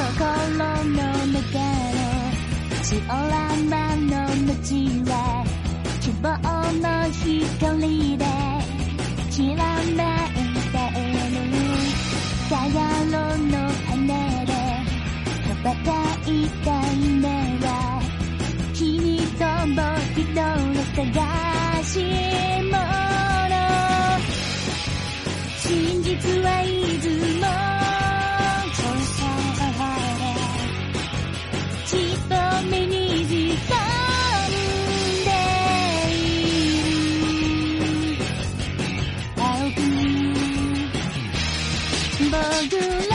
心の中のジオラマの街は希望の光で burger.